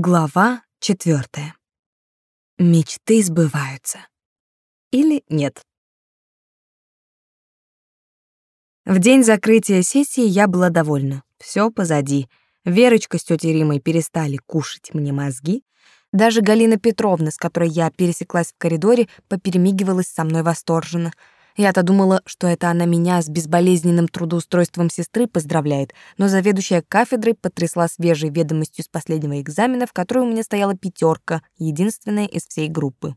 Глава четвертая. Мечты сбываются. Или нет. В день закрытия сессии я была довольна. Все позади. Верочка с тетей Римой перестали кушать мне мозги. Даже Галина Петровна, с которой я пересеклась в коридоре, поперемигивалась со мной восторженно — я-то думала, что это она меня с безболезненным трудоустройством сестры поздравляет, но заведующая кафедрой потрясла свежей ведомостью с последнего экзамена, в которой у меня стояла пятерка, единственная из всей группы.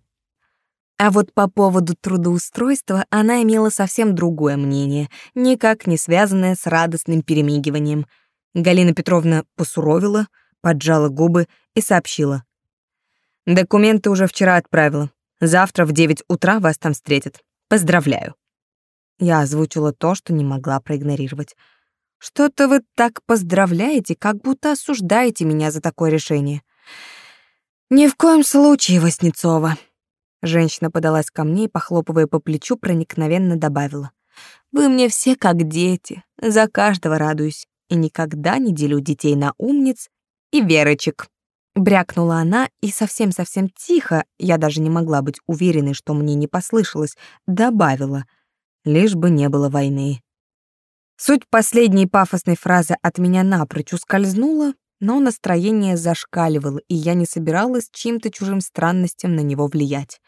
А вот по поводу трудоустройства она имела совсем другое мнение, никак не связанное с радостным перемигиванием. Галина Петровна посуровила, поджала губы и сообщила. «Документы уже вчера отправила. Завтра в девять утра вас там встретят. Поздравляю. Я озвучила то, что не могла проигнорировать. Что-то вы так поздравляете, как будто осуждаете меня за такое решение. Ни в коем случае, Васнецова. Женщина подалась ко мне и, похлопывая по плечу, проникновенно добавила: Вы мне все как дети, за каждого радуюсь и никогда не делю детей на умниц и верочек. Брякнула она и совсем-совсем тихо, я даже не могла быть уверенной, что мне не послышалось, добавила, лишь бы не было войны. Суть последней пафосной фразы от меня напрочь ускользнула, но настроение зашкаливало, и я не собиралась чьим-то чужим странностям на него влиять.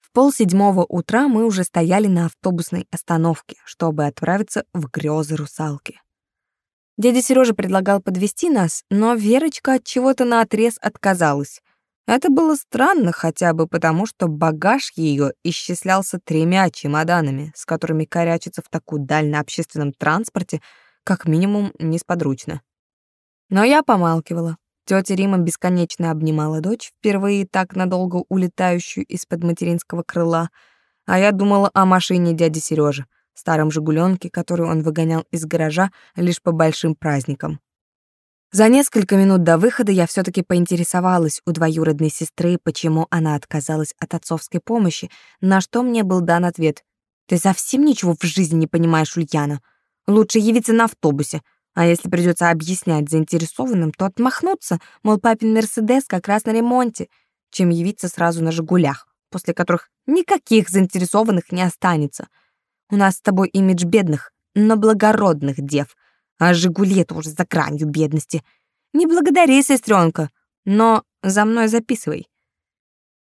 В полседьмого утра мы уже стояли на автобусной остановке, чтобы отправиться в грезы русалки. Дядя Сережа предлагал подвести нас, но Верочка от чего-то наотрез отказалась. Это было странно хотя бы потому, что багаж ее исчислялся тремя чемоданами, с которыми корячиться в такую даль на общественном транспорте как минимум несподручно. Но я помалкивала. Тётя Рима бесконечно обнимала дочь, впервые так надолго улетающую из-под материнского крыла, а я думала о машине дяди Сережи старом «Жигуленке», который он выгонял из гаража лишь по большим праздникам. За несколько минут до выхода я все таки поинтересовалась у двоюродной сестры, почему она отказалась от отцовской помощи, на что мне был дан ответ. «Ты совсем ничего в жизни не понимаешь, Ульяна. Лучше явиться на автобусе, а если придется объяснять заинтересованным, то отмахнуться, мол, папин Мерседес как раз на ремонте, чем явиться сразу на «Жигулях», после которых никаких заинтересованных не останется». У нас с тобой имидж бедных, но благородных дев, а «Жигули» — это уже за гранью бедности. Не благодари, сестренка, но за мной записывай.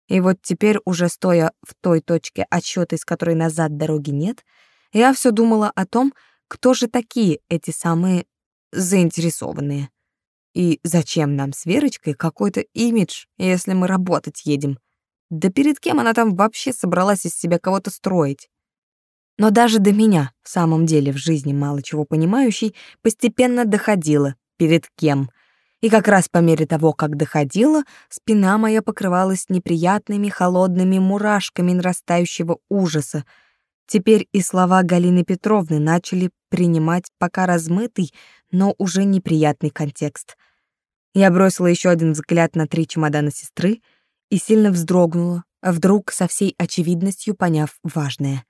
И вот теперь, уже стоя в той точке отсчета, из которой назад дороги нет, я все думала о том, кто же такие эти самые заинтересованные. И зачем нам с Верочкой какой-то имидж, если мы работать едем? Да перед кем она там вообще собралась из себя кого-то строить? Но даже до меня, в самом деле в жизни мало чего понимающей, постепенно доходило, перед кем. И как раз по мере того, как доходило, спина моя покрывалась неприятными холодными мурашками нарастающего ужаса. Теперь и слова Галины Петровны начали принимать пока размытый, но уже неприятный контекст. Я бросила еще один взгляд на три чемодана сестры и сильно вздрогнула, вдруг со всей очевидностью поняв важное.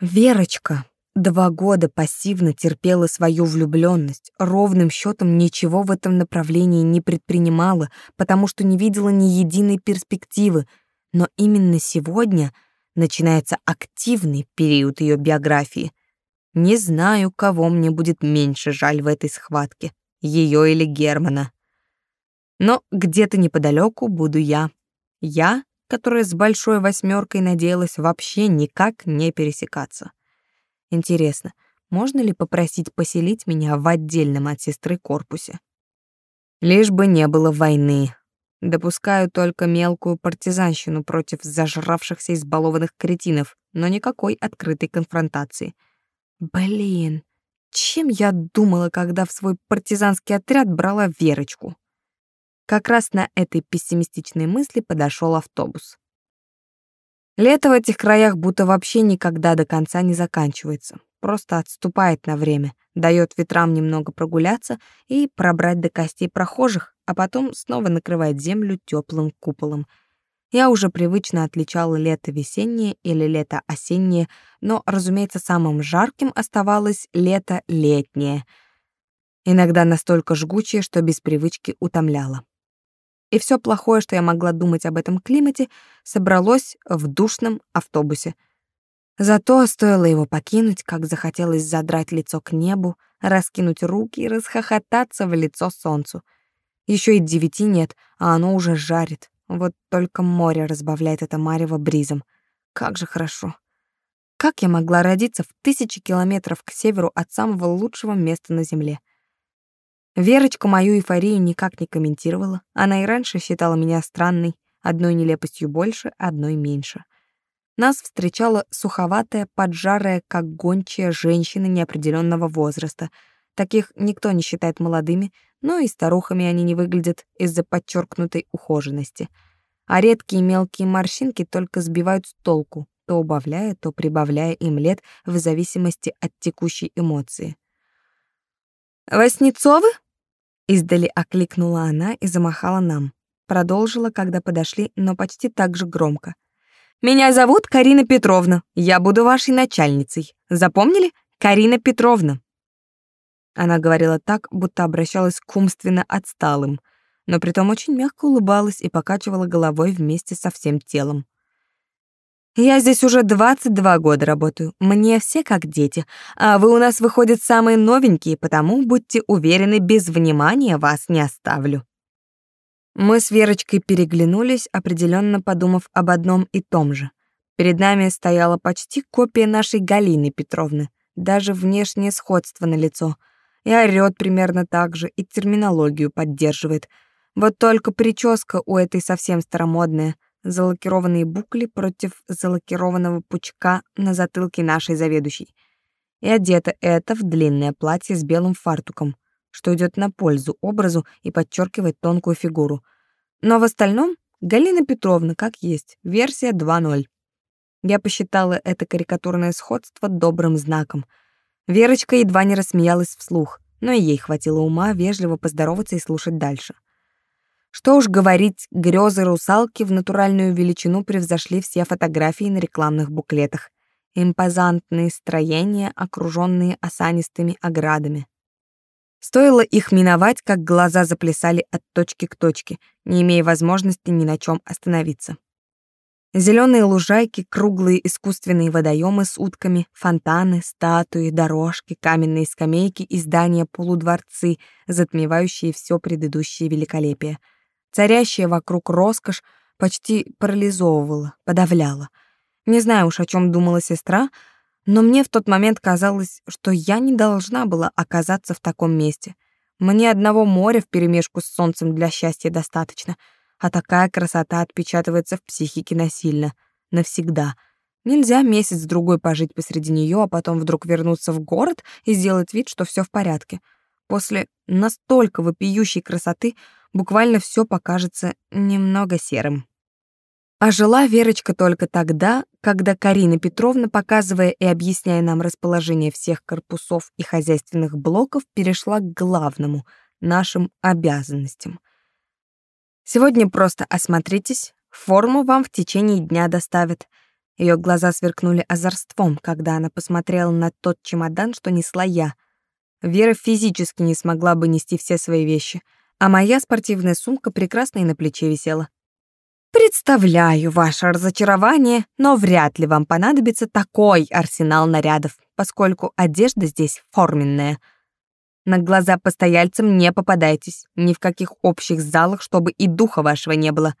Верочка два года пассивно терпела свою влюбленность, ровным счетом ничего в этом направлении не предпринимала, потому что не видела ни единой перспективы, но именно сегодня начинается активный период ее биографии. Не знаю, кого мне будет меньше жаль в этой схватке, ее или Германа. Но где-то неподалеку буду я. Я которая с большой восьмеркой надеялась вообще никак не пересекаться. Интересно, можно ли попросить поселить меня в отдельном от сестры корпусе? Лишь бы не было войны. Допускаю только мелкую партизанщину против зажравшихся избалованных кретинов, но никакой открытой конфронтации. Блин, чем я думала, когда в свой партизанский отряд брала Верочку? Как раз на этой пессимистичной мысли подошел автобус. Лето в этих краях будто вообще никогда до конца не заканчивается, просто отступает на время, дает ветрам немного прогуляться и пробрать до костей прохожих, а потом снова накрывает землю теплым куполом. Я уже привычно отличала лето весеннее или лето осеннее, но, разумеется, самым жарким оставалось лето летнее, иногда настолько жгучее, что без привычки утомляло. И все плохое, что я могла думать об этом климате, собралось в душном автобусе. Зато стоило его покинуть, как захотелось задрать лицо к небу, раскинуть руки и расхохотаться в лицо солнцу. Еще и девяти нет, а оно уже жарит. Вот только море разбавляет это марево бризом. Как же хорошо. Как я могла родиться в тысячи километров к северу от самого лучшего места на Земле? Верочка мою эйфорию никак не комментировала. Она и раньше считала меня странной, одной нелепостью больше, одной меньше. Нас встречала суховатая, поджарая, как гончая женщина неопределенного возраста. Таких никто не считает молодыми, но и старухами они не выглядят из-за подчеркнутой ухоженности. А редкие мелкие морщинки только сбивают с толку, то убавляя, то прибавляя им лет в зависимости от текущей эмоции. «Воснецовы?» — издали окликнула она и замахала нам. Продолжила, когда подошли, но почти так же громко. «Меня зовут Карина Петровна. Я буду вашей начальницей. Запомнили? Карина Петровна». Она говорила так, будто обращалась к умственно отсталым, но притом очень мягко улыбалась и покачивала головой вместе со всем телом. «Я здесь уже 22 года работаю. Мне все как дети, а вы у нас, выходят, самые новенькие, потому, будьте уверены, без внимания вас не оставлю». Мы с Верочкой переглянулись, определенно подумав об одном и том же. Перед нами стояла почти копия нашей Галины Петровны, даже внешнее сходство на лицо — и орёт примерно так же, и терминологию поддерживает. Вот только прическа у этой совсем старомодная. Залакированные букли против залакированного пучка на затылке нашей заведующей. И одета это в длинное платье с белым фартуком, что идет на пользу образу и подчеркивает тонкую фигуру. Но в остальном Галина Петровна как есть, версия 2.0. Я посчитала это карикатурное сходство добрым знаком — Верочка едва не рассмеялась вслух, но и ей хватило ума вежливо поздороваться и слушать дальше. Что уж говорить, грезы русалки в натуральную величину превзошли все фотографии на рекламных буклетах. Импозантные строения, окруженные осанистыми оградами. Стоило их миновать, как глаза заплясали от точки к точке, не имея возможности ни на чем остановиться. Зеленые лужайки, круглые искусственные водоемы с утками, фонтаны, статуи, дорожки, каменные скамейки и здания-полудворцы, затмевающие все предыдущее великолепие. Царящая вокруг роскошь почти парализовывала, подавляла. Не знаю уж, о чем думала сестра, но мне в тот момент казалось, что я не должна была оказаться в таком месте. Мне одного моря вперемешку с солнцем для счастья достаточно — а такая красота отпечатывается в психике насильно, навсегда. Нельзя месяц-другой пожить посреди нее, а потом вдруг вернуться в город и сделать вид, что все в порядке. После настолько вопиющей красоты буквально все покажется немного серым. А жила Верочка только тогда, когда Карина Петровна, показывая и объясняя нам расположение всех корпусов и хозяйственных блоков, перешла к главному — нашим обязанностям — Сегодня просто осмотритесь, форму вам в течение дня доставят. Ее глаза сверкнули озорством, когда она посмотрела на тот чемодан, что несла я. Вера физически не смогла бы нести все свои вещи, а моя спортивная сумка прекрасно и на плече висела. Представляю ваше разочарование, но вряд ли вам понадобится такой арсенал нарядов, поскольку одежда здесь форменная — на глаза постояльцам не попадайтесь, ни в каких общих залах, чтобы и духа вашего не было.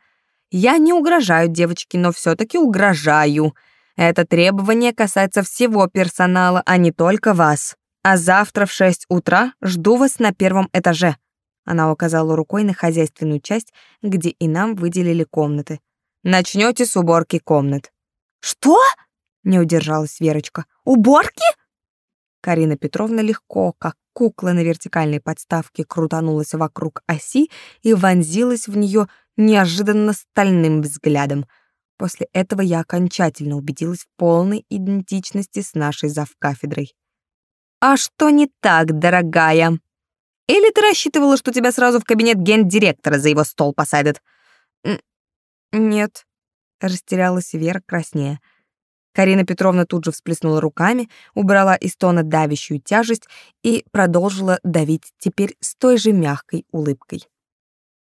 Я не угрожаю девочке, но все таки угрожаю. Это требование касается всего персонала, а не только вас. А завтра в шесть утра жду вас на первом этаже. Она указала рукой на хозяйственную часть, где и нам выделили комнаты. Начнете с уборки комнат. Что? Не удержалась Верочка. Уборки? Карина Петровна легко, как кукла на вертикальной подставке, крутанулась вокруг оси и вонзилась в нее неожиданно стальным взглядом. После этого я окончательно убедилась в полной идентичности с нашей завкафедрой. «А что не так, дорогая? Или ты рассчитывала, что тебя сразу в кабинет гендиректора за его стол посадят?» «Нет», — растерялась Вера краснее. Карина Петровна тут же всплеснула руками, убрала из тона давящую тяжесть и продолжила давить теперь с той же мягкой улыбкой.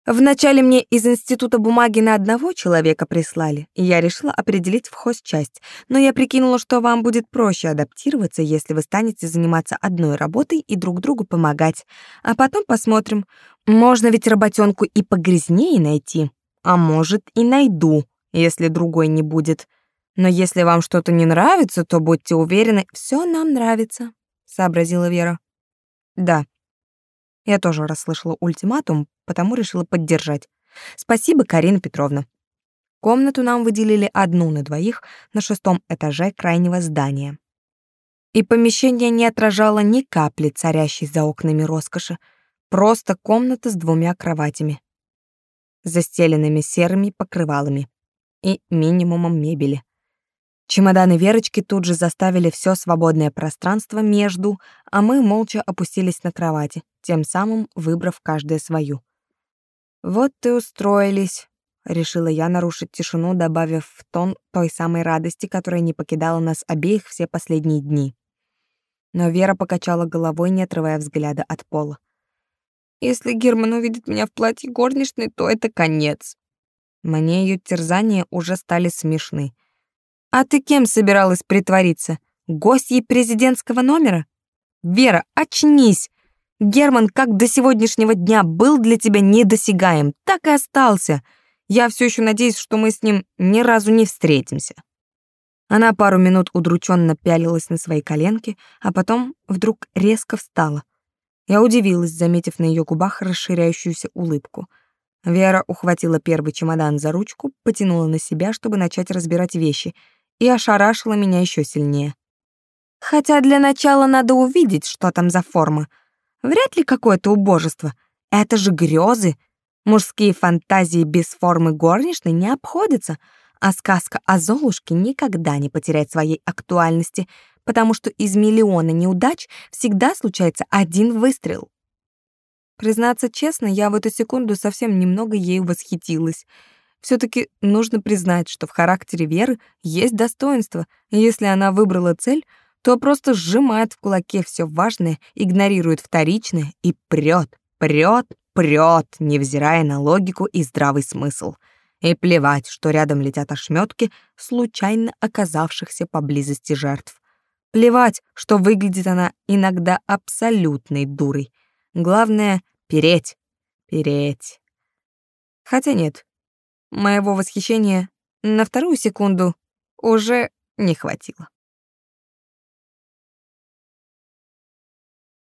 Вначале мне из института бумаги на одного человека прислали, и я решила определить в хозчасть, но я прикинула, что вам будет проще адаптироваться, если вы станете заниматься одной работой и друг другу помогать. А потом посмотрим. Можно ведь работенку и погрязнее найти, а может и найду, если другой не будет. Но если вам что-то не нравится, то будьте уверены, все нам нравится, сообразила Вера. Да. Я тоже расслышала ультиматум, потому решила поддержать. Спасибо, Карина Петровна. Комнату нам выделили одну на двоих на шестом этаже крайнего здания. И помещение не отражало ни капли царящей за окнами роскоши, просто комната с двумя кроватями, застеленными серыми покрывалами и минимумом мебели. Чемоданы Верочки тут же заставили все свободное пространство между, а мы молча опустились на кровати, тем самым выбрав каждая свою. «Вот ты устроились», — решила я нарушить тишину, добавив в тон той самой радости, которая не покидала нас обеих все последние дни. Но Вера покачала головой, не отрывая взгляда от пола. «Если Герман увидит меня в платье горничной, то это конец». Мне ее терзания уже стали смешны. «А ты кем собиралась притвориться? Гостьей президентского номера? Вера, очнись! Герман как до сегодняшнего дня был для тебя недосягаем, так и остался. Я все еще надеюсь, что мы с ним ни разу не встретимся». Она пару минут удрученно пялилась на свои коленки, а потом вдруг резко встала. Я удивилась, заметив на ее губах расширяющуюся улыбку. Вера ухватила первый чемодан за ручку, потянула на себя, чтобы начать разбирать вещи, и ошарашила меня еще сильнее. «Хотя для начала надо увидеть, что там за форма», Вряд ли какое-то убожество. Это же грезы. Мужские фантазии без формы горничной не обходятся, а сказка о Золушке никогда не потеряет своей актуальности, потому что из миллиона неудач всегда случается один выстрел. Признаться честно, я в эту секунду совсем немного ею восхитилась. все таки нужно признать, что в характере Веры есть достоинство, если она выбрала цель — то просто сжимает в кулаке все важное, игнорирует вторичное и прет, прет, прет, невзирая на логику и здравый смысл. И плевать, что рядом летят ошметки случайно оказавшихся поблизости жертв. Плевать, что выглядит она иногда абсолютной дурой. Главное — переть, переть. Хотя нет, моего восхищения на вторую секунду уже не хватило.